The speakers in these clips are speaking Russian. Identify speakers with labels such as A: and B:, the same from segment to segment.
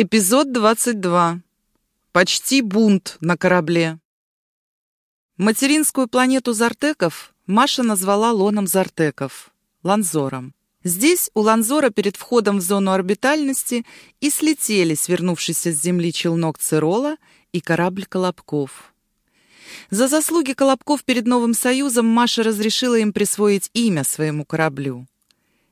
A: Эпизод 22. Почти бунт на корабле. Материнскую планету Зартеков Маша назвала лоном Зартеков, Ланзором. Здесь, у Ланзора, перед входом в зону орбитальности, и слетели свернувшийся с Земли челнок Цирола и корабль Колобков. За заслуги Колобков перед Новым Союзом Маша разрешила им присвоить имя своему кораблю.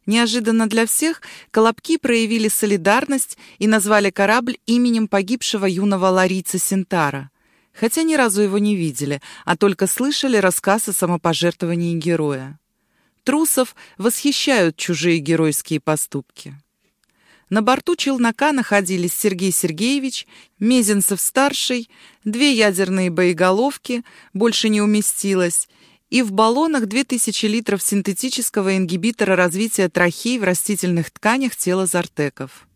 A: Неожиданно для всех Колобки проявили солидарность и назвали корабль именем погибшего юного ларийца Синтара, хотя ни разу его не видели, а только слышали рассказ о самопожертвовании героя. Трусов восхищают чужие геройские поступки. На борту челнока находились Сергей Сергеевич, Мезенцев-старший, две ядерные боеголовки, больше не уместилось, и в баллонах 2000 литров синтетического ингибитора развития трахей в растительных тканях тела зартеков.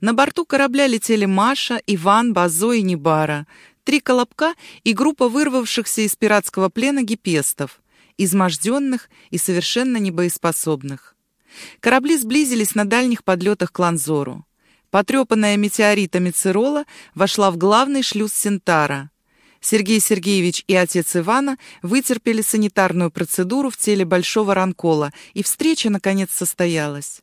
A: На борту корабля летели Маша, Иван, Базо и Небара, три колобка и группа вырвавшихся из пиратского плена гипестов, изможденных и совершенно небоеспособных. Корабли сблизились на дальних подлетах к Ланзору. Потрепанная метеоритами Цирола вошла в главный шлюз Синтара — Сергей Сергеевич и отец Ивана вытерпели санитарную процедуру в теле большого ранкола, и встреча, наконец, состоялась.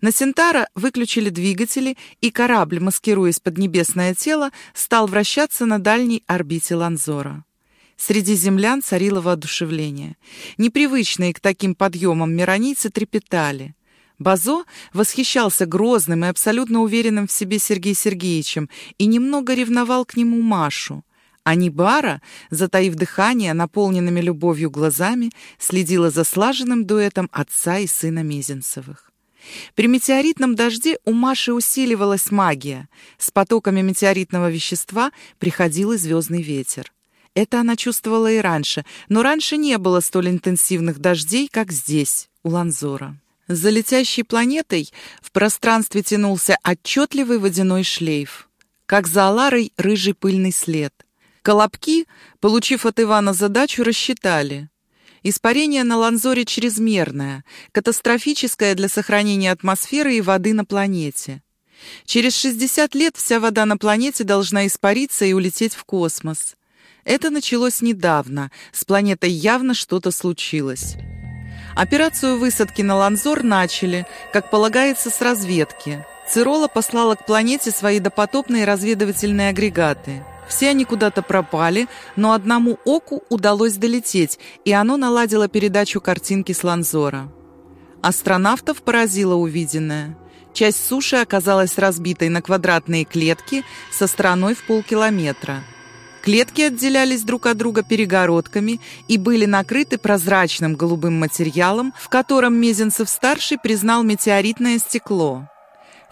A: На Сентара выключили двигатели, и корабль, маскируясь под небесное тело, стал вращаться на дальней орбите Ланзора. Среди землян царило воодушевление. Непривычные к таким подъемам миронийцы трепетали. Базо восхищался грозным и абсолютно уверенным в себе Сергеем Сергеевичем и немного ревновал к нему Машу. А Нибара, затаив дыхание, наполненными любовью глазами, следила за слаженным дуэтом отца и сына Мезенцевых. При метеоритном дожде у Маши усиливалась магия. С потоками метеоритного вещества приходил и звездный ветер. Это она чувствовала и раньше, но раньше не было столь интенсивных дождей, как здесь, у Ланзора. За летящей планетой в пространстве тянулся отчетливый водяной шлейф, как за Аларой рыжий пыльный след. Колобки, получив от Ивана задачу, рассчитали. Испарение на Ланзоре чрезмерное, катастрофическое для сохранения атмосферы и воды на планете. Через 60 лет вся вода на планете должна испариться и улететь в космос. Это началось недавно, с планетой явно что-то случилось. Операцию высадки на Ланзор начали, как полагается, с разведки. Цирола послала к планете свои допотопные разведывательные агрегаты – все они куда-то пропали, но одному оку удалось долететь, и оно наладило передачу картинки с Ланзора. Астронавтов поразило увиденное. Часть суши оказалась разбитой на квадратные клетки со стороной в полкилометра. Клетки отделялись друг от друга перегородками и были накрыты прозрачным голубым материалом, в котором Мезенцев-старший признал метеоритное стекло.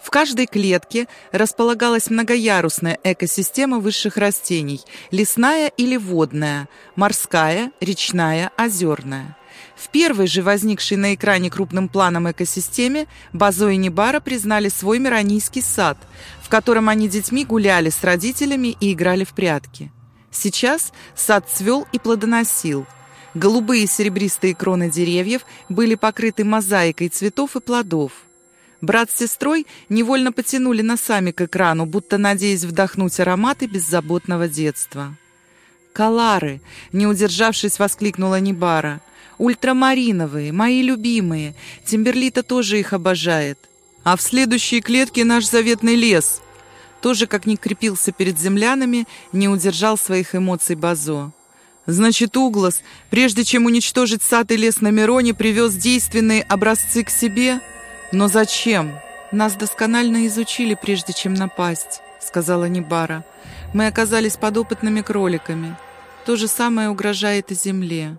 A: В каждой клетке располагалась многоярусная экосистема высших растений – лесная или водная, морская, речная, озерная. В первой же возникшей на экране крупным планом экосистеме Базо и Небара признали свой миранийский сад, в котором они детьми гуляли с родителями и играли в прятки. Сейчас сад цвел и плодоносил. Голубые серебристые кроны деревьев были покрыты мозаикой цветов и плодов – Брат с сестрой невольно потянули носами к экрану, будто надеясь вдохнуть ароматы беззаботного детства. «Калары!» — не удержавшись, воскликнула Небара. «Ультрамариновые, мои любимые. Тимберлита тоже их обожает. А в следующей клетке наш заветный лес!» Тоже, как ни крепился перед землянами, не удержал своих эмоций Базо. Значит, Углас, прежде чем уничтожить сад и лес на Мироне, привез действенные образцы к себе — «Но зачем? Нас досконально изучили, прежде чем напасть», — сказала Небара. «Мы оказались подопытными кроликами. То же самое угрожает и Земле».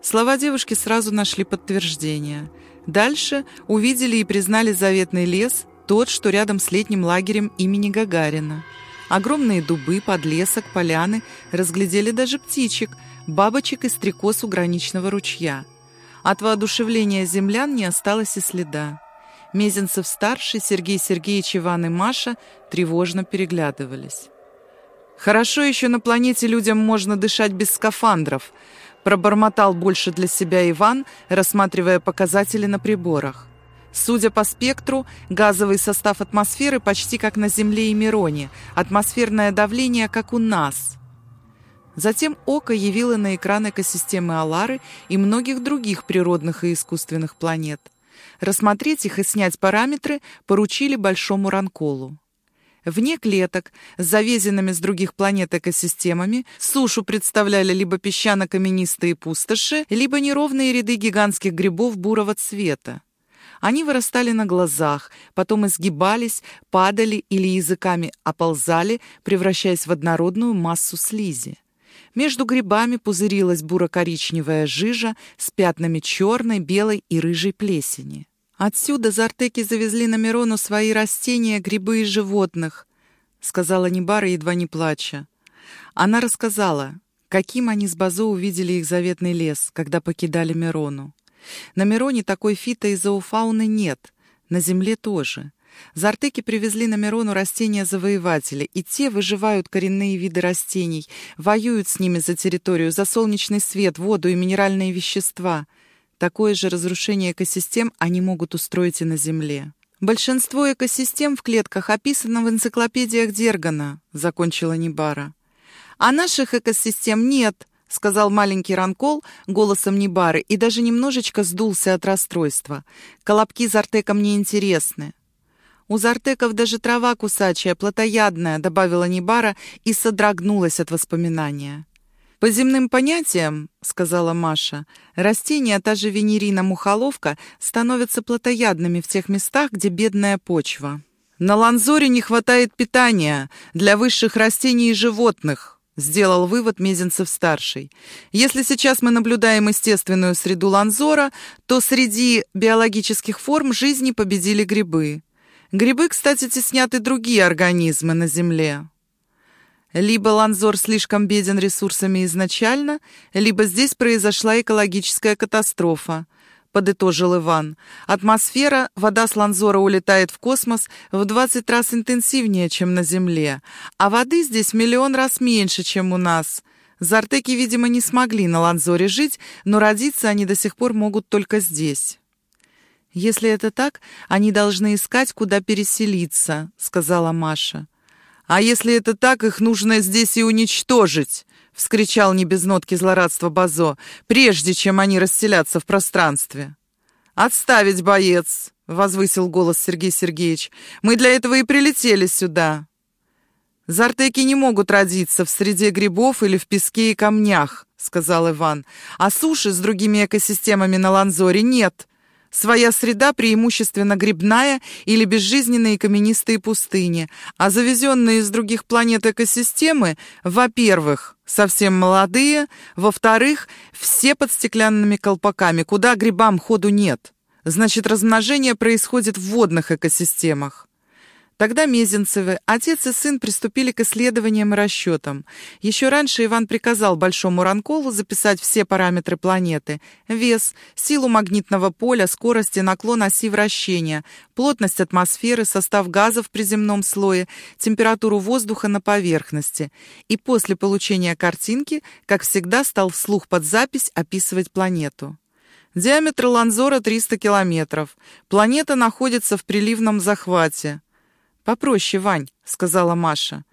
A: Слова девушки сразу нашли подтверждение. Дальше увидели и признали заветный лес, тот, что рядом с летним лагерем имени Гагарина. Огромные дубы, подлесок, поляны разглядели даже птичек, бабочек и стрекоз у граничного ручья. От воодушевления землян не осталось и следа. Мезенцев-старший, Сергей Сергеевич, Иван и Маша тревожно переглядывались. «Хорошо еще на планете людям можно дышать без скафандров», пробормотал больше для себя Иван, рассматривая показатели на приборах. Судя по спектру, газовый состав атмосферы почти как на Земле и Мироне, атмосферное давление как у нас. Затем Ока явило на экран экосистемы Алары и многих других природных и искусственных планет. Рассмотреть их и снять параметры поручили Большому Ранколу. Вне клеток, с завезенными с других планет экосистемами, сушу представляли либо песчано-каменистые пустоши, либо неровные ряды гигантских грибов бурого цвета. Они вырастали на глазах, потом изгибались, падали или языками оползали, превращаясь в однородную массу слизи. Между грибами пузырилась буро-коричневая жижа с пятнами черной, белой и рыжей плесени. «Отсюда зартеки завезли на Мирону свои растения, грибы и животных», — сказала Небара, едва не плача. Она рассказала, каким они с Базо увидели их заветный лес, когда покидали Мирону. На Мироне такой фито и зоофауны нет, на Земле тоже. Зартеки привезли на Мирону растения-завоеватели, и те выживают коренные виды растений, воюют с ними за территорию, за солнечный свет, воду и минеральные вещества — Такое же разрушение экосистем они могут устроить и на Земле. «Большинство экосистем в клетках описано в энциклопедиях Дергана», — закончила Нибара. «А наших экосистем нет», — сказал маленький Ранкол голосом Нибары и даже немножечко сдулся от расстройства. «Колобки Зартека мне интересны». «У Зартеков даже трава кусачая, плотоядная», — добавила Нибара и содрогнулась от воспоминания. «По земным понятиям, — сказала Маша, — растения, та же венерина-мухоловка, становятся плотоядными в тех местах, где бедная почва. На Ланзоре не хватает питания для высших растений и животных, — сделал вывод Мезенцев-старший. Если сейчас мы наблюдаем естественную среду Ланзора, то среди биологических форм жизни победили грибы. Грибы, кстати, теснят и другие организмы на Земле. Либо Ланзор слишком беден ресурсами изначально, либо здесь произошла экологическая катастрофа, подытожил Иван. Атмосфера, вода с Ланзора улетает в космос в 20 раз интенсивнее, чем на Земле, а воды здесь миллион раз меньше, чем у нас. Зартеки, видимо, не смогли на Ланзоре жить, но родиться они до сих пор могут только здесь. «Если это так, они должны искать, куда переселиться», — сказала Маша. «А если это так, их нужно здесь и уничтожить!» — вскричал не без нотки злорадства Базо, прежде чем они расселятся в пространстве. «Отставить, боец!» — возвысил голос Сергей Сергеевич. «Мы для этого и прилетели сюда!» «Зартеки не могут родиться в среде грибов или в песке и камнях», — сказал Иван. «А суши с другими экосистемами на Ланзоре нет. Своя среда преимущественно грибная или безжизненные каменистые пустыни, а завезенные из других планет экосистемы, во-первых, совсем молодые, во-вторых, все под стеклянными колпаками, куда грибам ходу нет. Значит, размножение происходит в водных экосистемах. Тогда Мезенцевы, отец и сын, приступили к исследованиям и расчетам. Еще раньше Иван приказал Большому Ранколу записать все параметры планеты. Вес, силу магнитного поля, скорость и наклон оси вращения, плотность атмосферы, состав газов при земном слое, температуру воздуха на поверхности. И после получения картинки, как всегда, стал вслух под запись описывать планету. Диаметр Ланзора 300 километров. Планета находится в приливном захвате. «Попроще, Вань», — сказала Маша.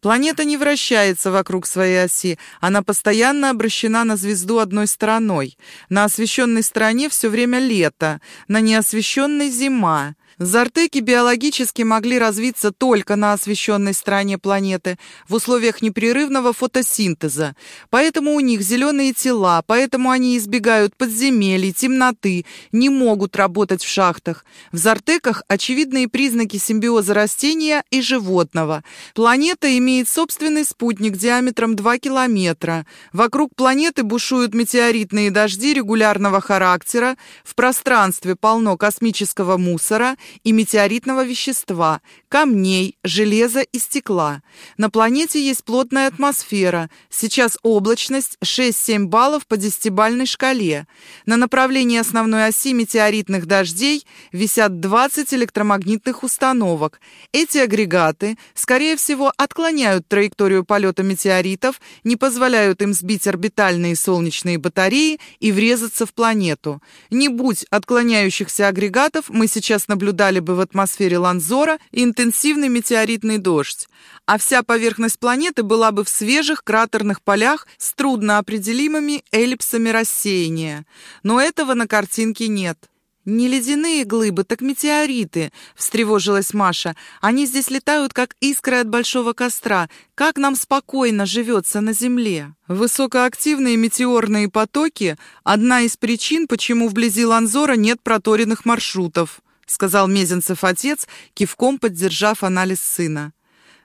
A: «Планета не вращается вокруг своей оси, она постоянно обращена на звезду одной стороной. На освещенной стороне все время лето, на неосвещенной зима. Зартеки биологически могли развиться только на освещенной стороне планеты в условиях непрерывного фотосинтеза. Поэтому у них зеленые тела, поэтому они избегают подземелий, темноты, не могут работать в шахтах. В Зартеках очевидные признаки симбиоза растения и животного. Планета имеет собственный спутник диаметром 2 километра. Вокруг планеты бушуют метеоритные дожди регулярного характера. В пространстве полно космического мусора – и метеоритного вещества, камней, железа и стекла. На планете есть плотная атмосфера. Сейчас облачность 6-7 баллов по десятибальной шкале. На направлении основной оси метеоритных дождей висят 20 электромагнитных установок. Эти агрегаты, скорее всего, отклоняют траекторию полета метеоритов, не позволяют им сбить орбитальные солнечные батареи и врезаться в планету. Не будь отклоняющихся агрегатов, мы сейчас наблюдали бы в атмосфере Ланзора интенсивный метеоритный дождь, а вся поверхность планеты была бы в свежих кратерных полях с трудноопределимыми эллипсами рассеяния. Но этого на картинке нет. «Не ледяные глыбы, так метеориты», — встревожилась Маша. «Они здесь летают, как искры от большого костра. Как нам спокойно живется на Земле?» Высокоактивные метеорные потоки — одна из причин, почему вблизи Ланзора нет проторенных маршрутов, — сказал Мезенцев отец, кивком поддержав анализ сына.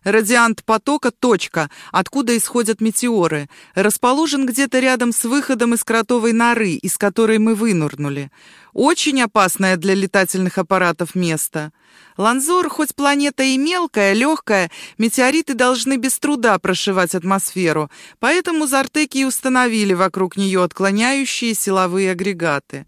A: Радиант потока – точка, откуда исходят метеоры. Расположен где-то рядом с выходом из кротовой норы, из которой мы вынурнули. Очень опасное для летательных аппаратов место. Ланзор, хоть планета и мелкая, легкая, метеориты должны без труда прошивать атмосферу, поэтому Зартеки установили вокруг нее отклоняющие силовые агрегаты.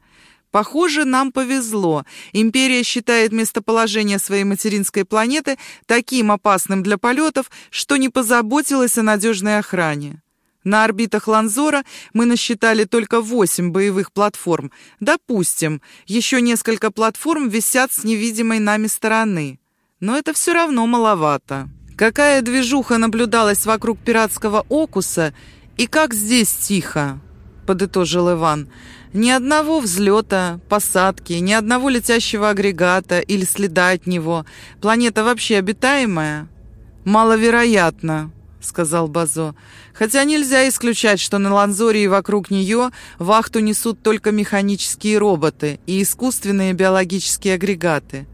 A: Похоже, нам повезло. Империя считает местоположение своей материнской планеты таким опасным для полетов, что не позаботилась о надежной охране. На орбитах Ланзора мы насчитали только восемь боевых платформ. Допустим, еще несколько платформ висят с невидимой нами стороны. Но это все равно маловато. Какая движуха наблюдалась вокруг пиратского Окуса и как здесь тихо, подытожил Иван. Ни одного взлета, посадки, ни одного летящего агрегата или следа от него. Планета вообще обитаемая? Маловероятно, сказал Базо. Хотя нельзя исключать, что на Ланзоре и вокруг нее вахту несут только механические роботы и искусственные биологические агрегаты.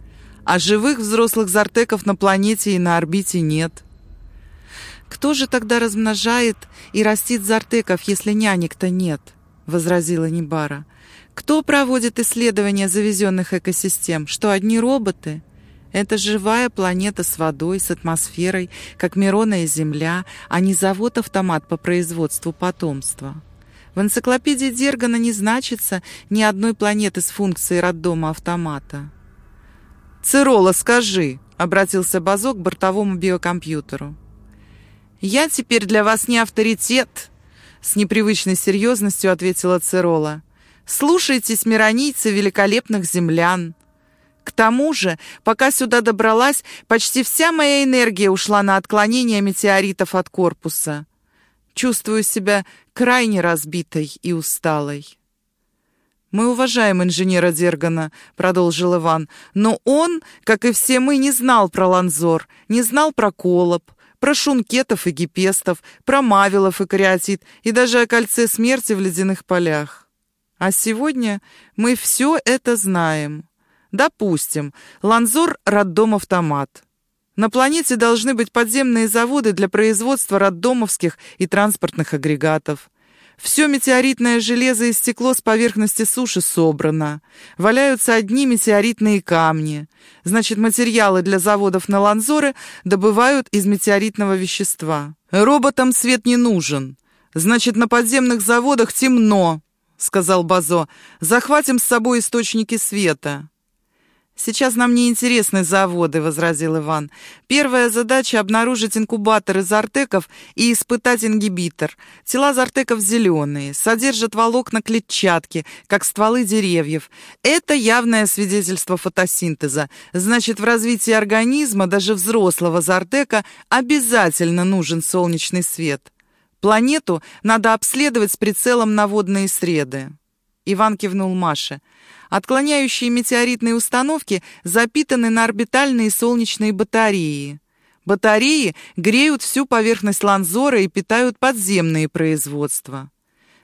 A: А живых взрослых зартеков на планете и на орбите нет. Кто же тогда размножает и растит зартеков, если нянек-то нет? возразила Нибара. Кто проводит исследования завезенных экосистем? Что, одни роботы? Это живая планета с водой, с атмосферой, как Мирона и Земля, а не завод-автомат по производству потомства. В энциклопедии Дергана не значится ни одной планеты с функцией роддома автомата. «Цирола, скажи!» — обратился Базок к бортовому биокомпьютеру. «Я теперь для вас не авторитет», с непривычной серьезностью ответила Цирола. «Слушайтесь, миронийцы великолепных землян!» К тому же, пока сюда добралась, почти вся моя энергия ушла на отклонение метеоритов от корпуса. Чувствую себя крайне разбитой и усталой. «Мы уважаем инженера Дергана», — продолжил Иван, «но он, как и все мы, не знал про Ланзор, не знал про Колоб, про шункетов и гипестов, про мавилов и кариатид и даже о кольце смерти в ледяных полях. А сегодня мы все это знаем. Допустим, Ланзор — роддом-автомат. На планете должны быть подземные заводы для производства роддомовских и транспортных агрегатов. Все метеоритное железо и стекло с поверхности суши собрано. Валяются одни метеоритные камни. Значит, материалы для заводов на Ланзоры добывают из метеоритного вещества. Роботам свет не нужен. Значит, на подземных заводах темно, сказал Базо. Захватим с собой источники света. «Сейчас нам не интересны заводы», — возразил Иван. «Первая задача — обнаружить инкубатор из артеков и испытать ингибитор. Тела зартеков зеленые, содержат волокна клетчатки, как стволы деревьев. Это явное свидетельство фотосинтеза. Значит, в развитии организма, даже взрослого зартека, обязательно нужен солнечный свет. Планету надо обследовать с прицелом на водные среды». Иван кивнул Маше. Отклоняющие метеоритные установки запитаны на орбитальные солнечные батареи. Батареи греют всю поверхность Ланзора и питают подземные производства.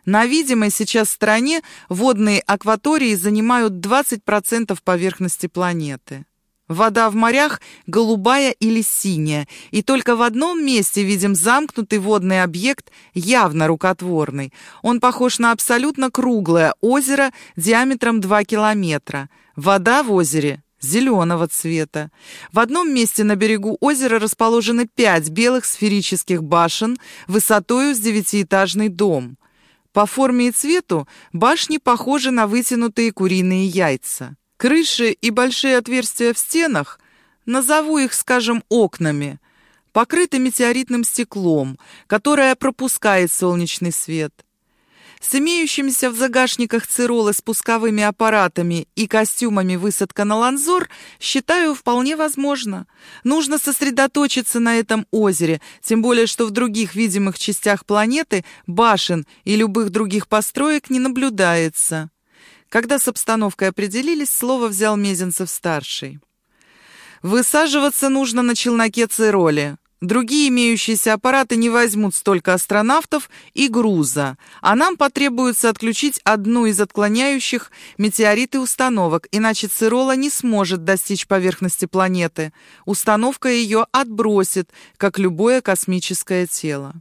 A: На видимой сейчас стороне водные акватории занимают 20% поверхности планеты. Вода в морях голубая или синяя, и только в одном месте видим замкнутый водный объект, явно рукотворный. Он похож на абсолютно круглое озеро диаметром 2 километра. Вода в озере зеленого цвета. В одном месте на берегу озера расположены пять белых сферических башен высотою с девятиэтажный дом. По форме и цвету башни похожи на вытянутые куриные яйца. Крыши и большие отверстия в стенах, назову их, скажем, окнами, покрыты метеоритным стеклом, которое пропускает солнечный свет. С имеющимися в загашниках циролы спусковыми аппаратами и костюмами высадка на Ланзор считаю вполне возможно. Нужно сосредоточиться на этом озере, тем более что в других видимых частях планеты башен и любых других построек не наблюдается. Когда с обстановкой определились, слово взял Мезенцев-старший. «Высаживаться нужно на челноке Цироли. Другие имеющиеся аппараты не возьмут столько астронавтов и груза, а нам потребуется отключить одну из отклоняющих метеориты установок, иначе Цирола не сможет достичь поверхности планеты. Установка ее отбросит, как любое космическое тело.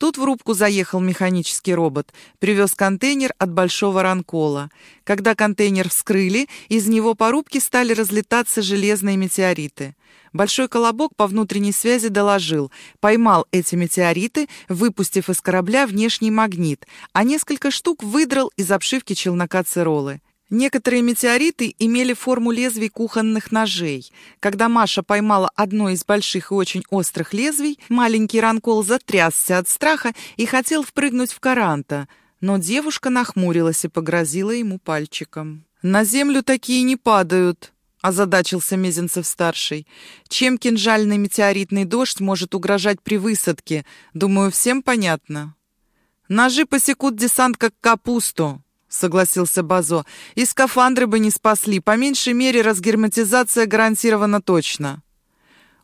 A: Тут в рубку заехал механический робот, привез контейнер от большого ранкола. Когда контейнер вскрыли, из него по рубке стали разлетаться железные метеориты. Большой колобок по внутренней связи доложил, поймал эти метеориты, выпустив из корабля внешний магнит, а несколько штук выдрал из обшивки челнока Циролы. Некоторые метеориты имели форму лезвий кухонных ножей. Когда Маша поймала одно из больших и очень острых лезвий, маленький ранкол затрясся от страха и хотел впрыгнуть в каранта, но девушка нахмурилась и погрозила ему пальчиком. «На землю такие не падают», — озадачился Мезенцев-старший. «Чем кинжальный метеоритный дождь может угрожать при высадке? Думаю, всем понятно». «Ножи посекут десант, как капусту», — согласился Базо. «И скафандры бы не спасли. По меньшей мере разгерметизация гарантирована точно».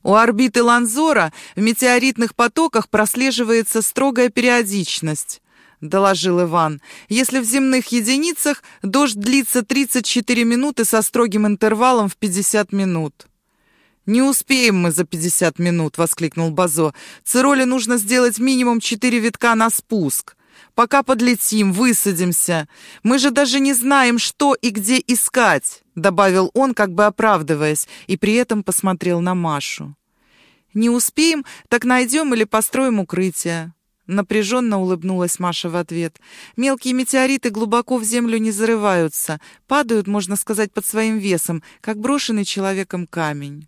A: У орбиты Ланзора в метеоритных потоках прослеживается строгая периодичность. — доложил Иван. «Если в земных единицах дождь длится 34 минуты со строгим интервалом в 50 минут». «Не успеем мы за 50 минут», — воскликнул Базо. «Цироле нужно сделать минимум 4 витка на спуск. Пока подлетим, высадимся. Мы же даже не знаем, что и где искать», — добавил он, как бы оправдываясь, и при этом посмотрел на Машу. «Не успеем, так найдем или построим укрытие». Напряженно улыбнулась Маша в ответ. «Мелкие метеориты глубоко в землю не зарываются, падают, можно сказать, под своим весом, как брошенный человеком камень».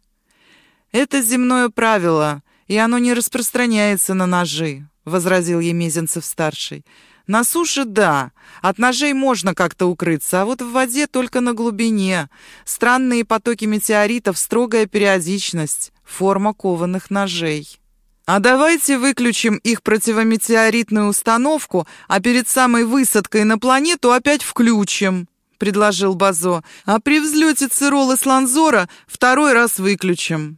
A: «Это земное правило, и оно не распространяется на ножи», — возразил Емезенцев-старший. «На суше — да. От ножей можно как-то укрыться, а вот в воде только на глубине. Странные потоки метеоритов, строгая периодичность, форма кованых ножей». «А давайте выключим их противометеоритную установку, а перед самой высадкой на планету опять включим», — предложил Базо. «А при взлете Циролы с Ланзора второй раз выключим».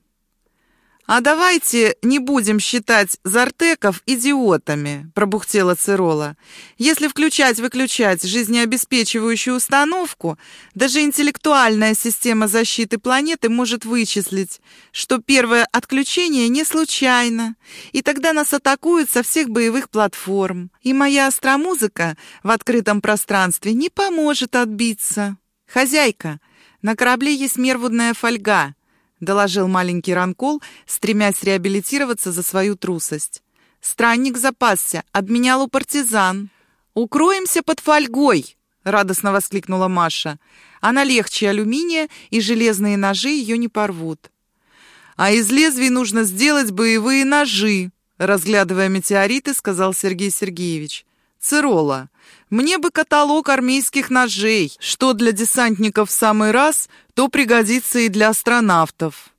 A: «А давайте не будем считать зартеков идиотами», — пробухтела Цирола. «Если включать-выключать жизнеобеспечивающую установку, даже интеллектуальная система защиты планеты может вычислить, что первое отключение не случайно, и тогда нас атакуют со всех боевых платформ, и моя астромузыка в открытом пространстве не поможет отбиться. Хозяйка, на корабле есть мервудная фольга». — доложил маленький Ранкол, стремясь реабилитироваться за свою трусость. «Странник запасся, обменял у партизан». «Укроемся под фольгой!» — радостно воскликнула Маша. «Она легче алюминия, и железные ножи ее не порвут». «А из лезвий нужно сделать боевые ножи», — разглядывая метеориты, сказал Сергей Сергеевич. «Цирола, мне бы каталог армейских ножей, что для десантников в самый раз, то пригодится и для астронавтов.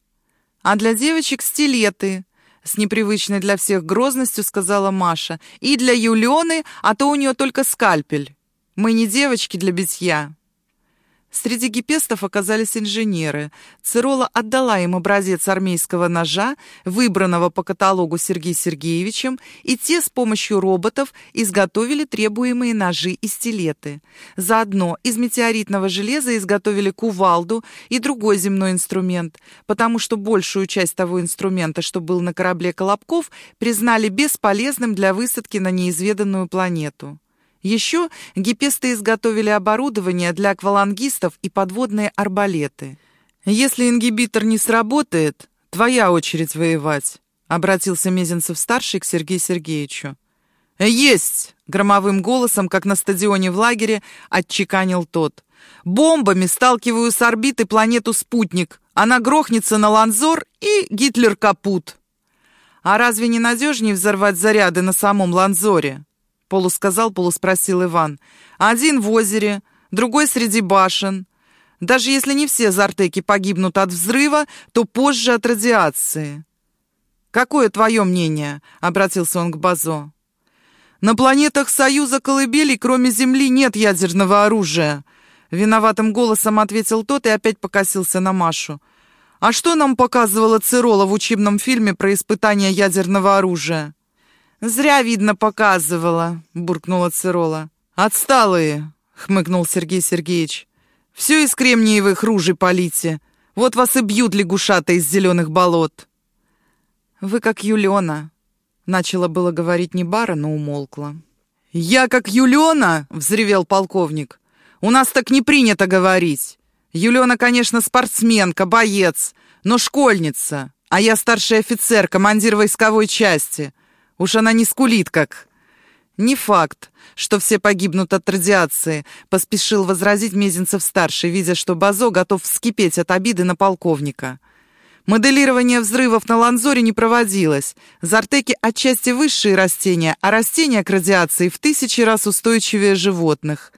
A: А для девочек стилеты, с непривычной для всех грозностью сказала Маша. И для Юлионы, а то у нее только скальпель. Мы не девочки для битья. Среди гипестов оказались инженеры. Цирола отдала им образец армейского ножа, выбранного по каталогу Сергеем Сергеевичем, и те с помощью роботов изготовили требуемые ножи и стилеты. Заодно из метеоритного железа изготовили кувалду и другой земной инструмент, потому что большую часть того инструмента, что был на корабле Колобков, признали бесполезным для высадки на неизведанную планету. Еще гипесты изготовили оборудование для аквалангистов и подводные арбалеты. «Если ингибитор не сработает, твоя очередь воевать», — обратился Мезенцев-старший к Сергею Сергеевичу. «Есть!» — громовым голосом, как на стадионе в лагере, отчеканил тот. «Бомбами сталкиваю с орбиты планету спутник. Она грохнется на Ланзор, и Гитлер капут». «А разве не надежнее взорвать заряды на самом Ланзоре?» Полусказал, полуспросил Иван. «Один в озере, другой среди башен. Даже если не все зартеки погибнут от взрыва, то позже от радиации. «Какое твое мнение?» — обратился он к Базо. «На планетах Союза колыбелей, кроме Земли, нет ядерного оружия», — виноватым голосом ответил тот и опять покосился на Машу. «А что нам показывала Цирола в учебном фильме про испытание ядерного оружия?» «Зря, видно, показывала», — буркнула Цирола. «Отсталые», — хмыкнул Сергей Сергеевич. Все из кремниевых ружей полите. Вот вас и бьют лягушата из зеленых болот. Вы как Юлена. Начала было говорить не бара, но умолкла. «Я как Юлена?» — взревел полковник. «У нас так не принято говорить. Юлена, конечно, спортсменка, боец, но школьница, а я старший офицер, командир войсковой части. Уж она не скулит, как «Не факт, что все погибнут от радиации», — поспешил возразить Мезенцев-старший, видя, что Базо готов вскипеть от обиды на полковника. Моделирование взрывов на Ланзоре не проводилось. Зартеки отчасти высшие растения, а растения к радиации в тысячи раз устойчивее животных.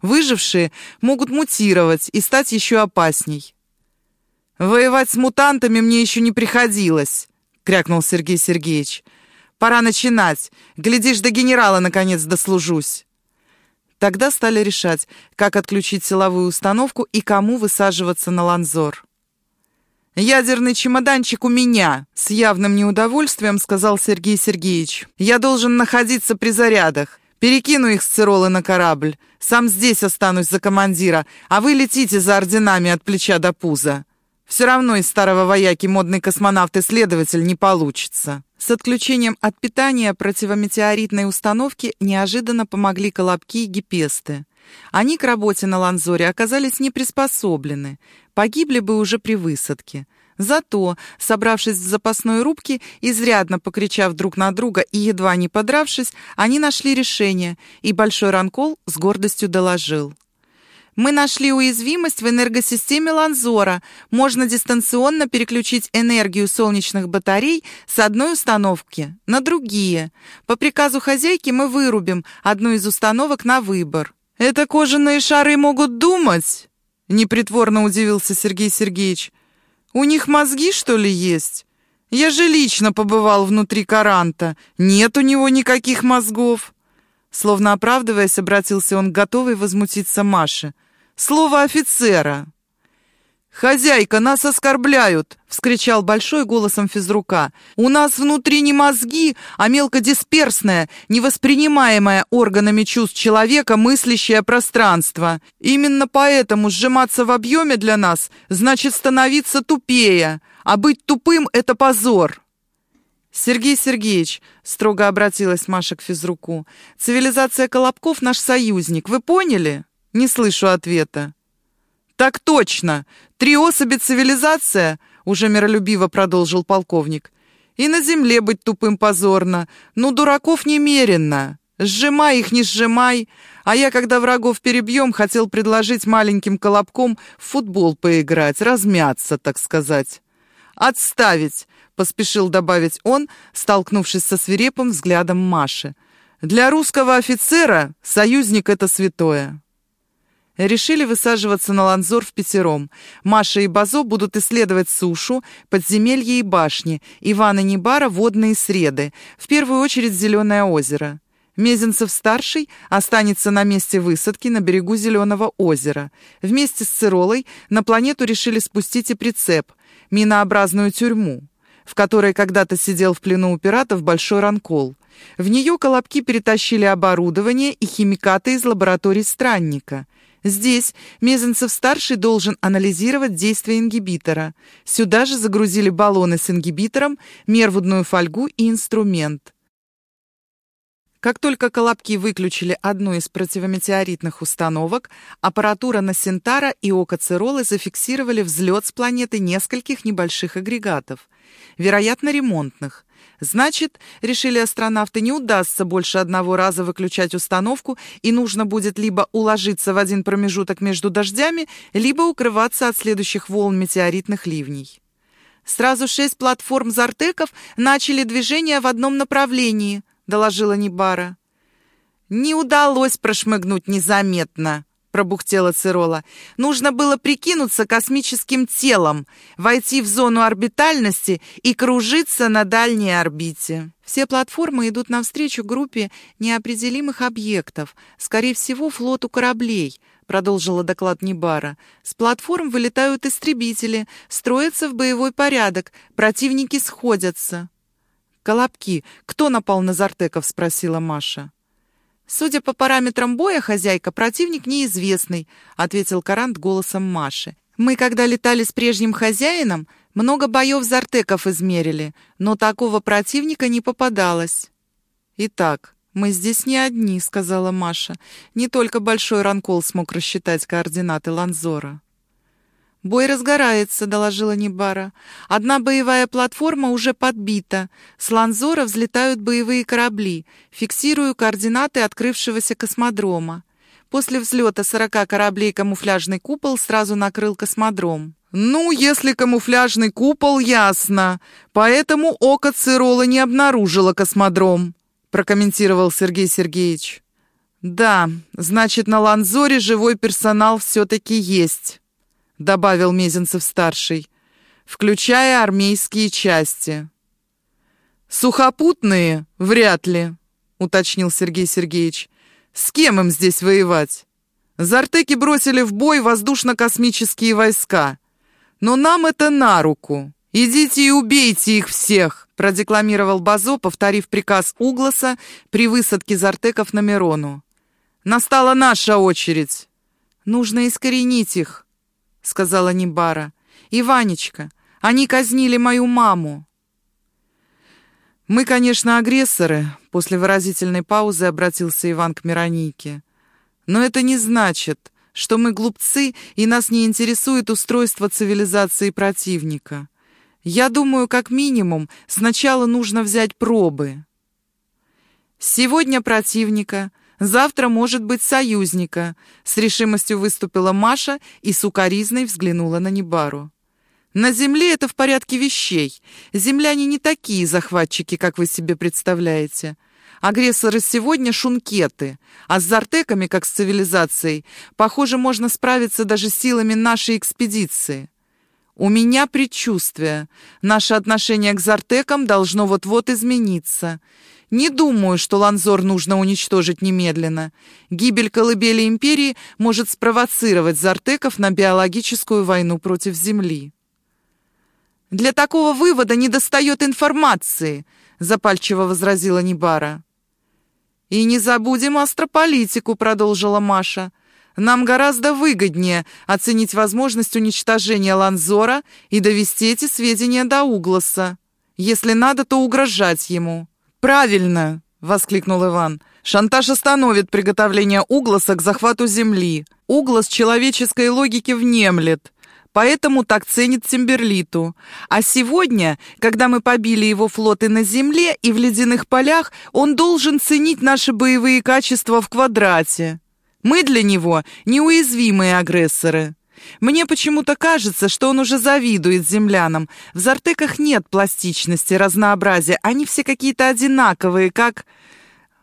A: Выжившие могут мутировать и стать еще опасней. «Воевать с мутантами мне еще не приходилось», — крякнул Сергей Сергеевич. Пора начинать. Глядишь, до генерала наконец дослужусь. Тогда стали решать, как отключить силовую установку и кому высаживаться на ланзор. «Ядерный чемоданчик у меня», — с явным неудовольствием сказал Сергей Сергеевич. «Я должен находиться при зарядах. Перекину их с Циролы на корабль. Сам здесь останусь за командира, а вы летите за орденами от плеча до пуза. Все равно из старого вояки модный космонавт-исследователь не получится». С отключением от питания противометеоритной установки неожиданно помогли колобки и гипесты. Они к работе на Ланзоре оказались не приспособлены, погибли бы уже при высадке. Зато, собравшись в запасной рубке, изрядно покричав друг на друга и едва не подравшись, они нашли решение, и Большой Ранкол с гордостью доложил. Мы нашли уязвимость в энергосистеме Ланзора. Можно дистанционно переключить энергию солнечных батарей с одной установки на другие. По приказу хозяйки мы вырубим одну из установок на выбор. «Это кожаные шары могут думать?» Непритворно удивился Сергей Сергеевич. «У них мозги, что ли, есть? Я же лично побывал внутри Каранта. Нет у него никаких мозгов». Словно оправдываясь, обратился он, готовый возмутиться Маше – Слово офицера!» «Хозяйка, нас оскорбляют!» — вскричал большой голосом физрука. «У нас внутри не мозги, а мелкодисперсное, невоспринимаемое органами чувств человека мыслящее пространство. Именно поэтому сжиматься в объеме для нас значит становиться тупее, а быть тупым — это позор». «Сергей Сергеевич», — строго обратилась Маша к физруку, «цивилизация Колобков — наш союзник, вы поняли?» Не слышу ответа. «Так точно! Три особи цивилизация!» Уже миролюбиво продолжил полковник. «И на земле быть тупым позорно. Ну, дураков немерено. Сжимай их, не сжимай. А я, когда врагов перебьем, хотел предложить маленьким колобком в футбол поиграть, размяться, так сказать». «Отставить!» — поспешил добавить он, столкнувшись со свирепым взглядом Маши. «Для русского офицера союзник — это святое». Решили высаживаться на Ланзор в пятером. Маша и Базо будут исследовать сушу, подземелья и башни, Иван и Небара — водные среды, в первую очередь Зеленое озеро. Мезенцев-старший останется на месте высадки на берегу Зеленого озера. Вместе с Циролой на планету решили спустить и прицеп, минообразную тюрьму, в которой когда-то сидел в плену у пиратов Большой Ранкол. В нее колобки перетащили оборудование и химикаты из лабораторий Странника — Здесь Мезенцев-старший должен анализировать действие ингибитора. Сюда же загрузили баллоны с ингибитором, мервудную фольгу и инструмент. Как только Колобки выключили одну из противометеоритных установок, аппаратура на Синтара и Окацеролы зафиксировали взлет с планеты нескольких небольших агрегатов, вероятно, ремонтных. Значит, решили астронавты, не удастся больше одного раза выключать установку, и нужно будет либо уложиться в один промежуток между дождями, либо укрываться от следующих волн метеоритных ливней. Сразу шесть платформ Зартеков начали движение в одном направлении — доложила Нибара. «Не удалось прошмыгнуть незаметно», — пробухтела Цирола. «Нужно было прикинуться космическим телом, войти в зону орбитальности и кружиться на дальней орбите». «Все платформы идут навстречу группе неопределимых объектов, скорее всего, флоту кораблей», — продолжила доклад Нибара. «С платформ вылетают истребители, строятся в боевой порядок, противники сходятся». «Колобки, кто напал на Зартеков?» — спросила Маша. «Судя по параметрам боя, хозяйка, противник неизвестный», — ответил Карант голосом Маши. «Мы, когда летали с прежним хозяином, много боев Зартеков измерили, но такого противника не попадалось». «Итак, мы здесь не одни», — сказала Маша. «Не только Большой Ранкол смог рассчитать координаты Ланзора». «Бой разгорается», — доложила Нибара. «Одна боевая платформа уже подбита. С Ланзора взлетают боевые корабли. Фиксирую координаты открывшегося космодрома. После взлета сорока кораблей камуфляжный купол сразу накрыл космодром». «Ну, если камуфляжный купол, ясно. Поэтому око Цирола не обнаружило космодром», — прокомментировал Сергей Сергеевич. «Да, значит, на Ланзоре живой персонал все-таки есть». — добавил Мезенцев-старший, «включая армейские части». «Сухопутные? Вряд ли», — уточнил Сергей Сергеевич. «С кем им здесь воевать? Зартеки бросили в бой воздушно-космические войска. Но нам это на руку. Идите и убейте их всех», — продекламировал Базо, повторив приказ Угласа при высадке Зартеков на Мирону. «Настала наша очередь. Нужно искоренить их», сказала Нибара. «Иванечка, они казнили мою маму». «Мы, конечно, агрессоры», — после выразительной паузы обратился Иван к Миронике. «Но это не значит, что мы глупцы и нас не интересует устройство цивилизации противника. Я думаю, как минимум, сначала нужно взять пробы». «Сегодня противника, Завтра, может быть, союзника», — с решимостью выступила Маша и сукоризной взглянула на Небару. «На Земле это в порядке вещей. Земляне не такие захватчики, как вы себе представляете. Агрессоры сегодня — шункеты, а с зартеками, как с цивилизацией, похоже, можно справиться даже силами нашей экспедиции». «У меня предчувствие. Наше отношение к зартекам должно вот-вот измениться. Не думаю, что Ланзор нужно уничтожить немедленно. Гибель колыбели империи может спровоцировать Зартеков на биологическую войну против Земли. «Для такого вывода недостает информации», — запальчиво возразила Нибара. «И не забудем астрополитику», — продолжила Маша. «Нам гораздо выгоднее оценить возможность уничтожения Ланзора и довести эти сведения до Угласа. Если надо, то угрожать ему». «Правильно!» — воскликнул Иван. «Шантаж остановит приготовление Угласа к захвату земли. Углас человеческой логике внемлет, поэтому так ценит Тимберлиту. А сегодня, когда мы побили его флоты на земле и в ледяных полях, он должен ценить наши боевые качества в квадрате. Мы для него неуязвимые агрессоры». Мне почему-то кажется, что он уже завидует землянам. В Зартеках нет пластичности, разнообразия. Они все какие-то одинаковые, как...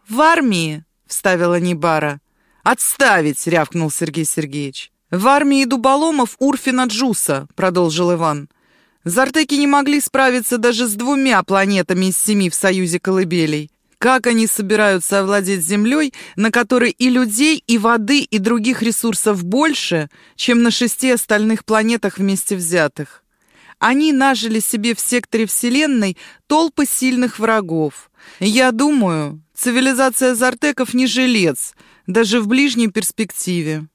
A: В армии, вставила Нибара. Отставить, рявкнул Сергей Сергеевич. В армии дуболомов Урфина Джуса, продолжил Иван. Зартеки не могли справиться даже с двумя планетами из семи в Союзе Колыбелей. Как они собираются овладеть землей, на которой и людей, и воды, и других ресурсов больше, чем на шести остальных планетах вместе взятых? Они нажили себе в секторе Вселенной толпы сильных врагов. Я думаю, цивилизация Зартеков не жилец, даже в ближней перспективе.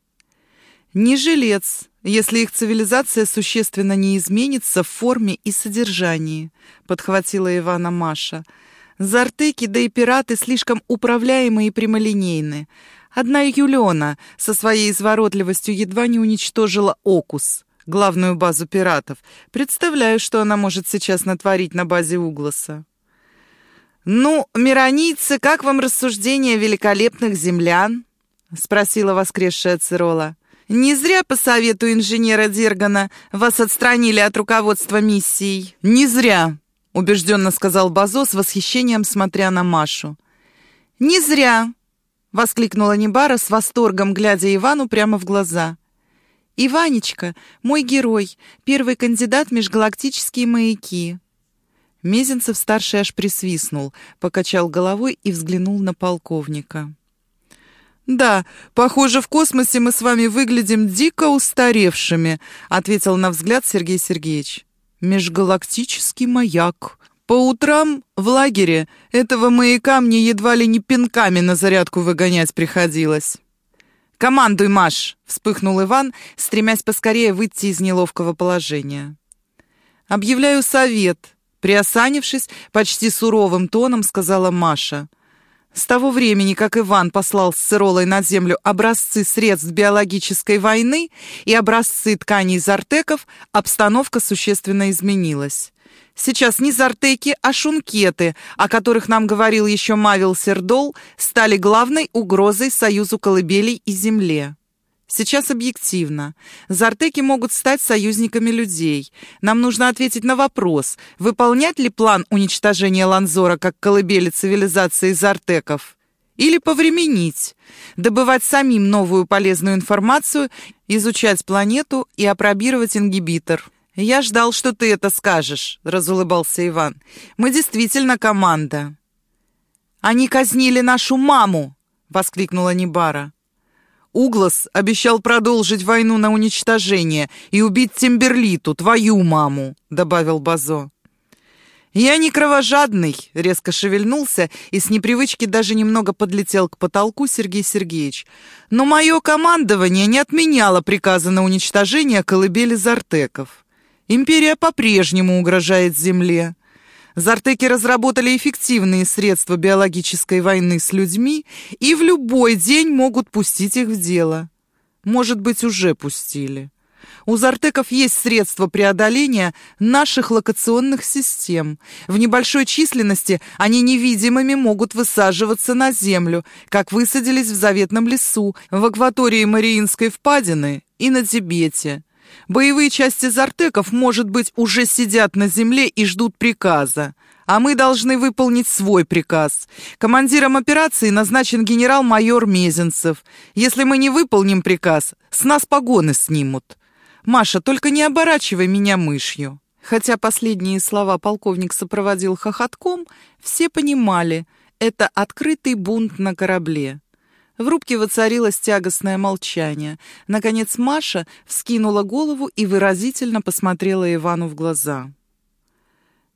A: Не жилец, если их цивилизация существенно не изменится в форме и содержании, подхватила Ивана Маша – Зартыки, да и пираты слишком управляемы и прямолинейны. Одна Юлиона со своей изворотливостью едва не уничтожила Окус, главную базу пиратов. Представляю, что она может сейчас натворить на базе Угласа. «Ну, миронийцы, как вам рассуждение великолепных землян?» — спросила воскресшая Цирола. «Не зря по совету инженера Дергана вас отстранили от руководства миссией». «Не зря», — убежденно сказал Базо с восхищением, смотря на Машу. «Не зря», — воскликнула Небара с восторгом, глядя Ивану прямо в глаза. «Иванечка, мой герой, первый кандидат межгалактические маяки». Мезенцев-старший аж присвистнул, покачал головой и взглянул на полковника. «Да, похоже, в космосе мы с вами выглядим дико устаревшими», ответил на взгляд Сергей Сергеевич. «Межгалактический маяк. По утрам в лагере этого маяка мне едва ли не пинками на зарядку выгонять приходилось». «Командуй, Маш!» — вспыхнул Иван, стремясь поскорее выйти из неловкого положения. «Объявляю совет», Приосанившись, почти суровым тоном сказала Маша. С того времени, как Иван послал с Циролой на землю образцы средств биологической войны и образцы тканей зартеков, обстановка существенно изменилась. Сейчас не зартеки, а шункеты, о которых нам говорил еще Мавил Сердол, стали главной угрозой союзу колыбелей и земле. Сейчас объективно. Зартеки могут стать союзниками людей. Нам нужно ответить на вопрос, выполнять ли план уничтожения Ланзора как колыбели цивилизации зартеков? Или повременить, добывать самим новую полезную информацию, изучать планету и опробировать ингибитор. «Я ждал, что ты это скажешь», — разулыбался Иван. «Мы действительно команда». «Они казнили нашу маму!» — воскликнула Небара. Углас обещал продолжить войну на уничтожение и убить Тимберлиту, твою маму», — добавил Базо. «Я не кровожадный», — резко шевельнулся и с непривычки даже немного подлетел к потолку Сергей Сергеевич. «Но мое командование не отменяло приказа на уничтожение колыбели Зартеков. Империя по-прежнему угрожает земле. Зартеки разработали эффективные средства биологической войны с людьми и в любой день могут пустить их в дело. Может быть, уже пустили. У Зартеков есть средства преодоления наших локационных систем. В небольшой численности они невидимыми могут высаживаться на землю, как высадились в заветном лесу, в акватории Мариинской впадины и на Тибете. Боевые части зартеков, может быть, уже сидят на земле и ждут приказа. А мы должны выполнить свой приказ. Командиром операции назначен генерал-майор Мезенцев. Если мы не выполним приказ, с нас погоны снимут. Маша, только не оборачивай меня мышью. Хотя последние слова полковник сопроводил хохотком, все понимали, это открытый бунт на корабле. В рубке воцарилось тягостное молчание. Наконец Маша вскинула голову и выразительно посмотрела Ивану в глаза.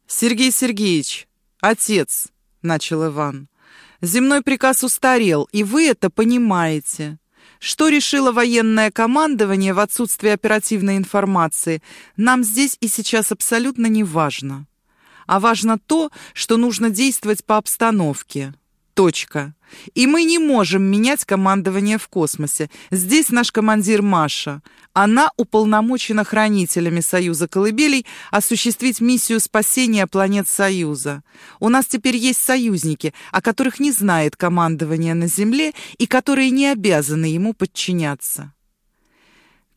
A: «Сергей Сергеевич, отец», — начал Иван, — «земной приказ устарел, и вы это понимаете». Что решило военное командование в отсутствии оперативной информации, нам здесь и сейчас абсолютно не важно. А важно то, что нужно действовать по обстановке. Точка. И мы не можем менять командование в космосе. Здесь наш командир Маша. Она уполномочена хранителями Союза Колыбелей осуществить миссию спасения планет Союза. У нас теперь есть союзники, о которых не знает командование на Земле и которые не обязаны ему подчиняться.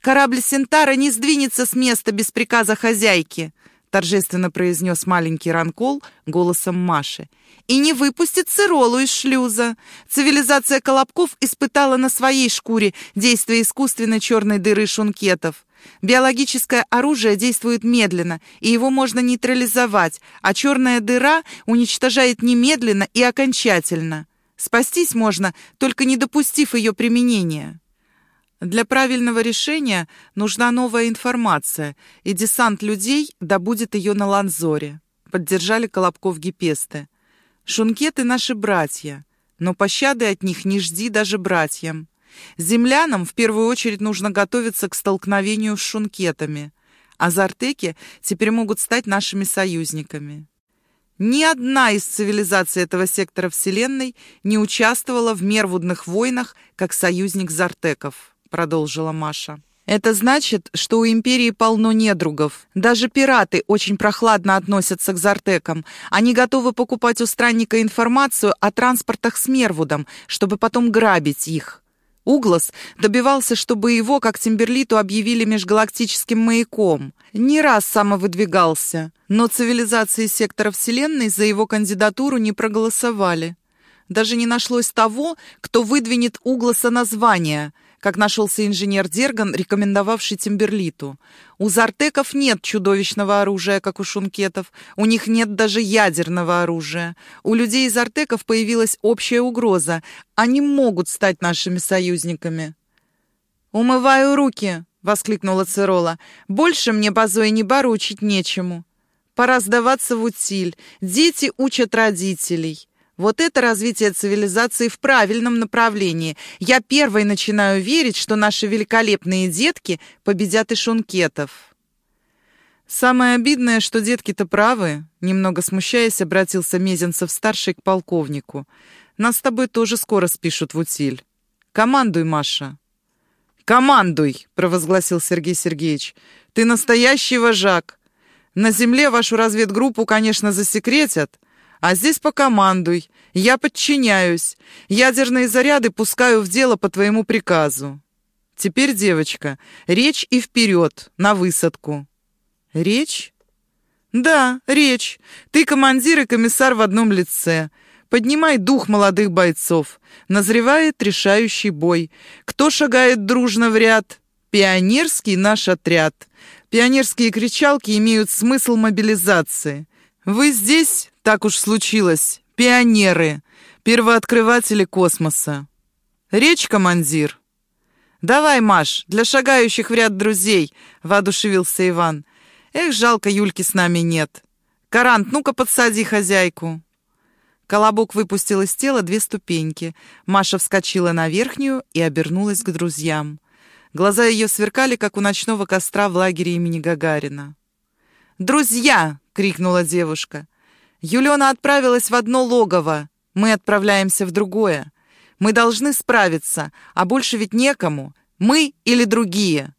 A: «Корабль Сентара не сдвинется с места без приказа хозяйки», торжественно произнес маленький Ранкол голосом Маши и не выпустит Циролу из шлюза. Цивилизация Колобков испытала на своей шкуре действие искусственной черной дыры шункетов. Биологическое оружие действует медленно, и его можно нейтрализовать, а черная дыра уничтожает немедленно и окончательно. Спастись можно, только не допустив ее применения. Для правильного решения нужна новая информация, и десант людей добудет ее на Ланзоре. Поддержали Колобков Гипесты. Шункеты наши братья, но пощады от них не жди даже братьям. Землянам в первую очередь нужно готовиться к столкновению с шункетами, а зартеки теперь могут стать нашими союзниками. Ни одна из цивилизаций этого сектора Вселенной не участвовала в Мервудных войнах как союзник Зартеков, продолжила Маша. Это значит, что у империи полно недругов. Даже пираты очень прохладно относятся к Зартекам. Они готовы покупать у странника информацию о транспортах с Мервудом, чтобы потом грабить их. Углас добивался, чтобы его, как Тимберлиту, объявили межгалактическим маяком. Не раз самовыдвигался, но цивилизации сектора Вселенной за его кандидатуру не проголосовали. Даже не нашлось того, кто выдвинет Угласа название – как нашелся инженер Дерган, рекомендовавший Тимберлиту. У зартеков нет чудовищного оружия, как у шункетов. У них нет даже ядерного оружия. У людей из артеков появилась общая угроза. Они могут стать нашими союзниками. «Умываю руки!» — воскликнула Цирола. «Больше мне Базой не бару учить нечему. Пора сдаваться в утиль. Дети учат родителей». Вот это развитие цивилизации в правильном направлении. Я первой начинаю верить, что наши великолепные детки победят и шункетов. Самое обидное, что детки-то правы, немного смущаясь, обратился Мезенцев-старший к полковнику. Нас с тобой тоже скоро спишут в утиль. Командуй, Маша. «Командуй!» — провозгласил Сергей Сергеевич. «Ты настоящий вожак. На земле вашу разведгруппу, конечно, засекретят, а здесь покомандуй. Я подчиняюсь. Ядерные заряды пускаю в дело по твоему приказу. Теперь, девочка, речь и вперед, на высадку. Речь? Да, речь. Ты командир и комиссар в одном лице. Поднимай дух молодых бойцов. Назревает решающий бой. Кто шагает дружно в ряд? Пионерский наш отряд. Пионерские кричалки имеют смысл мобилизации. Вы здесь так уж случилось. Пионеры. Первооткрыватели космоса. Речь, командир. «Давай, Маш, для шагающих в ряд друзей», — воодушевился Иван. «Эх, жалко, Юльки с нами нет. Карант, ну-ка подсади хозяйку». Колобок выпустил из тела две ступеньки. Маша вскочила на верхнюю и обернулась к друзьям. Глаза ее сверкали, как у ночного костра в лагере имени Гагарина. «Друзья!» — крикнула девушка. Юлена отправилась в одно логово. Мы отправляемся в другое. Мы должны справиться, а больше ведь некому. Мы или другие.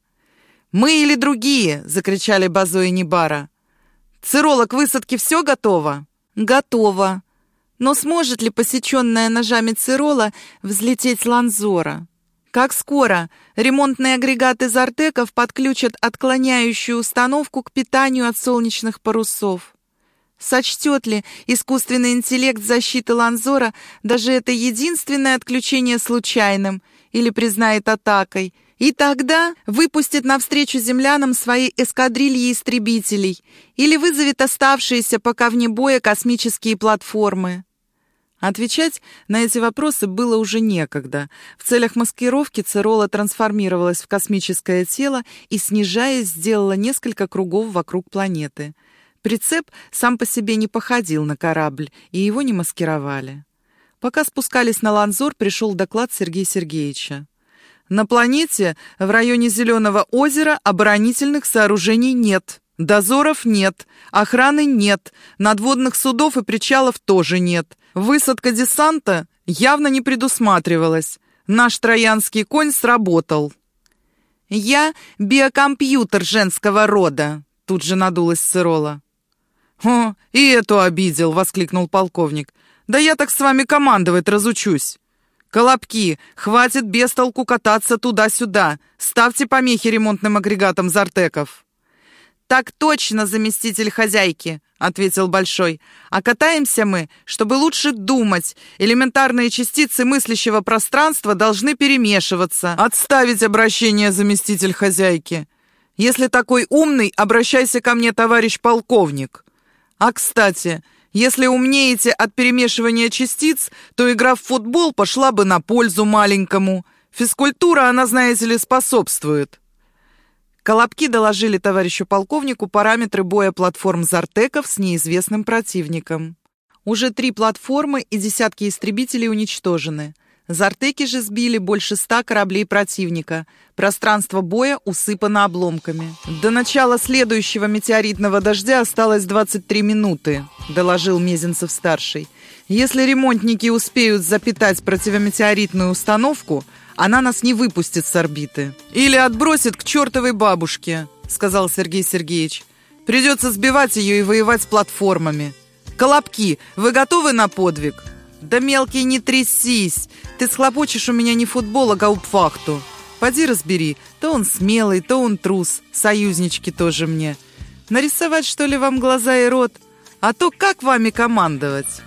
A: «Мы или другие!» — закричали Базо и Небара. «Циролог к высадке все готово?» «Готово. Но сможет ли посеченная ножами Цирола взлететь с Ланзора?» «Как скоро ремонтные агрегаты Зартеков подключат отклоняющую установку к питанию от солнечных парусов?» Сочтет ли искусственный интеллект защиты Ланзора даже это единственное отключение случайным или признает атакой, и тогда выпустит навстречу землянам свои эскадрильи истребителей или вызовет оставшиеся пока вне боя космические платформы. Отвечать на эти вопросы было уже некогда. В целях маскировки Церола трансформировалась в космическое тело и, снижаясь, сделала несколько кругов вокруг планеты — Прицеп сам по себе не походил на корабль, и его не маскировали. Пока спускались на Ланзор, пришел доклад Сергея Сергеевича. На планете в районе Зеленого озера оборонительных сооружений нет. Дозоров нет, охраны нет, надводных судов и причалов тоже нет. Высадка десанта явно не предусматривалась. Наш троянский конь сработал. «Я биокомпьютер женского рода», — тут же надулась Сырола. «О, и эту обидел!» — воскликнул полковник. «Да я так с вами командовать разучусь!» «Колобки, хватит без толку кататься туда-сюда! Ставьте помехи ремонтным агрегатам Зартеков!» «Так точно, заместитель хозяйки!» — ответил Большой. «А катаемся мы, чтобы лучше думать. Элементарные частицы мыслящего пространства должны перемешиваться. Отставить обращение, заместитель хозяйки. Если такой умный, обращайся ко мне, товарищ полковник». А, кстати, если умнеете от перемешивания частиц, то игра в футбол пошла бы на пользу маленькому. Физкультура, она, знаете ли, способствует. Колобки доложили товарищу полковнику параметры боя платформ «Зартеков» с неизвестным противником. Уже три платформы и десятки истребителей уничтожены. Зартеки же сбили больше ста кораблей противника. Пространство боя усыпано обломками. До начала следующего метеоритного дождя осталось 23 минуты, доложил Мезенцев-старший. Если ремонтники успеют запитать противометеоритную установку, она нас не выпустит с орбиты. Или отбросит к чертовой бабушке, сказал Сергей Сергеевич. Придется сбивать ее и воевать с платформами. Колобки, вы готовы на подвиг? Да мелкий, не трясись. Ты схлопочешь у меня не футбол, а гаупфахту. Поди разбери, то он смелый, то он трус. Союзнички тоже мне. Нарисовать, что ли, вам глаза и рот? А то как вами командовать?»